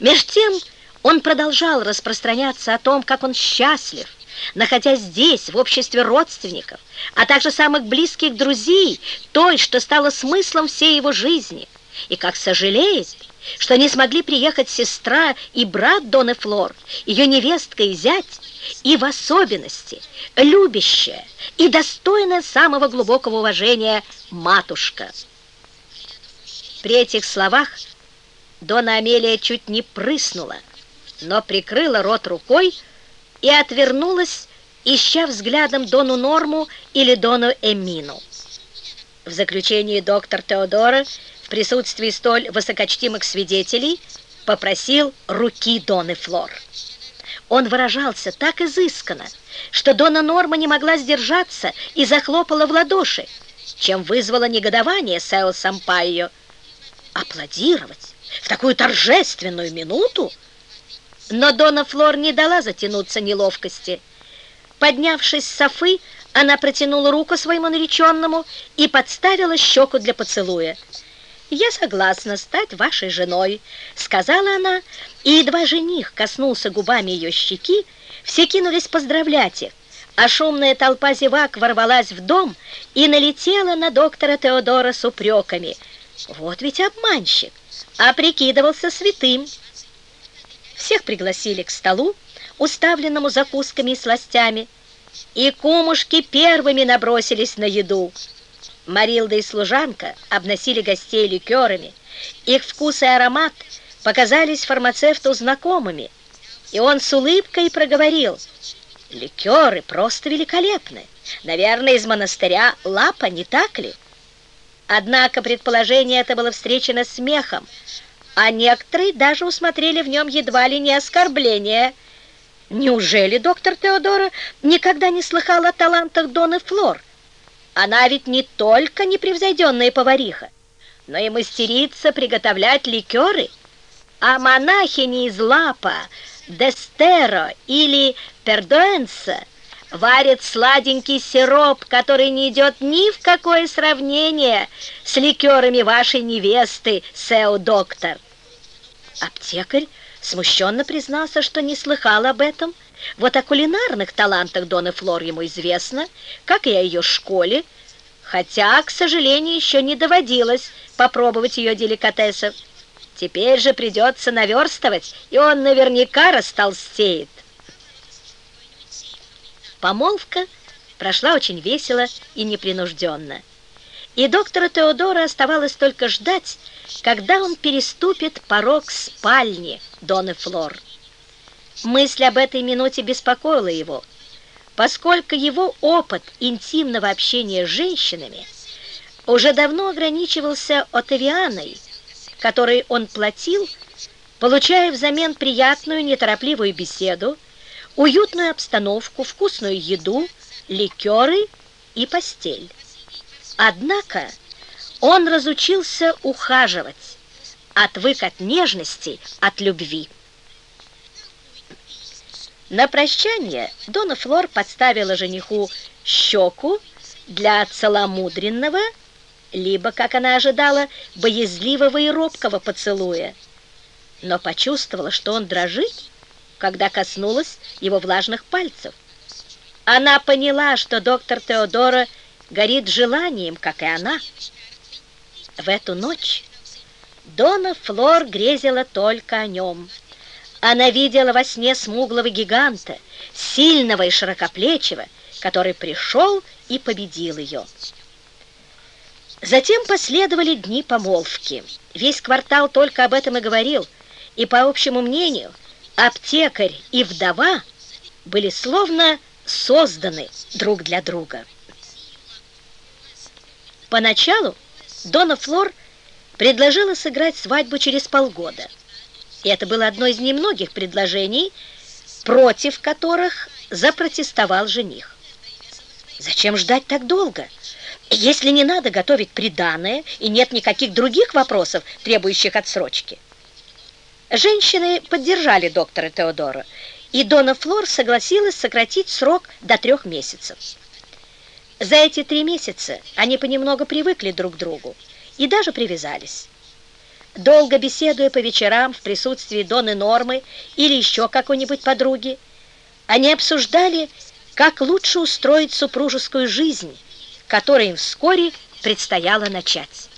Меж тем он продолжал распространяться о том, как он счастлив, находясь здесь, в обществе родственников, а также самых близких друзей, той, что стало смыслом всей его жизни, и как сожалеет, что не смогли приехать сестра и брат Доны Флор, ее невестка и зять, и в особенности любящая и достойная самого глубокого уважения матушка. При этих словах Дона Амелия чуть не прыснула, но прикрыла рот рукой и отвернулась, ища взглядом Дону Норму или Дону Эмину. В заключении доктор Теодора в присутствии столь высокочтимых свидетелей попросил руки Доны Флор. Он выражался так изысканно, что Дона Норма не могла сдержаться и захлопала в ладоши, чем вызвало негодование Сео Сампайо. Аплодировать в такую торжественную минуту? Но Дона Флор не дала затянуться неловкости. Поднявшись с софы, она протянула руку своему нареченному и подставила щеку для поцелуя. «Я согласна стать вашей женой», — сказала она, и едва жених коснулся губами ее щеки, все кинулись поздравлять их, а шумная толпа зевак ворвалась в дом и налетела на доктора Теодора с упреками. Вот ведь обманщик, а прикидывался святым. Всех пригласили к столу, уставленному закусками и сластями, и кумушки первыми набросились на еду. Марилда и служанка обносили гостей ликерами. Их вкус и аромат показались фармацевту знакомыми, и он с улыбкой проговорил, «Ликеры просто великолепны. Наверное, из монастыря Лапа, не так ли?» Однако предположение это было встречено смехом, а некоторые даже усмотрели в нем едва ли не оскорбление. Неужели доктор Теодора никогда не слыхал о талантах Доны Флор? Она ведь не только непревзойденная повариха, но и мастерица приготовлять ликеры, а монахини из Лапа, Дестеро или Пердуэнса варят сладенький сироп, который не идет ни в какое сравнение с ликерами вашей невесты, Сео-доктор. Аптекарь смущенно признался, что не слыхал об этом, вот о кулинарных талантах Доны Флор ему известно, как и о ее школе, хотя, к сожалению, еще не доводилось попробовать ее деликатесов. Теперь же придется наверстывать, и он наверняка растолстеет. Помолвка прошла очень весело и непринужденно. И доктора Теодора оставалось только ждать, когда он переступит порог спальни Доны Флор. Мысль об этой минуте беспокоила его, поскольку его опыт интимного общения с женщинами уже давно ограничивался Отавианой, которой он платил, получая взамен приятную неторопливую беседу, уютную обстановку, вкусную еду, ликеры и постель. Однако он разучился ухаживать, отвык от нежности, от любви. На прощание Дона Флор подставила жениху щеку для целомудренного, либо, как она ожидала, боязливого и робкого поцелуя, но почувствовала, что он дрожит, когда коснулась его влажных пальцев. Она поняла, что доктор Теодора горит желанием, как и она. В эту ночь Дона Флор грезила только о нем – она видела во сне смуглого гиганта, сильного и широкоплечего, который пришел и победил ее. Затем последовали дни помолвки. Весь квартал только об этом и говорил, и, по общему мнению, аптекарь и вдова были словно созданы друг для друга. Поначалу Дона Флор предложила сыграть свадьбу через полгода – и это было одно из немногих предложений, против которых запротестовал жених. Зачем ждать так долго? Если не надо готовить приданое и нет никаких других вопросов, требующих отсрочки. Женщины поддержали доктора Теодора, и Дона Флор согласилась сократить срок до трех месяцев. За эти три месяца они понемногу привыкли друг к другу и даже привязались. Долго беседуя по вечерам в присутствии Доны Нормы или еще какой-нибудь подруги, они обсуждали, как лучше устроить супружескую жизнь, которой им вскоре предстояло начать.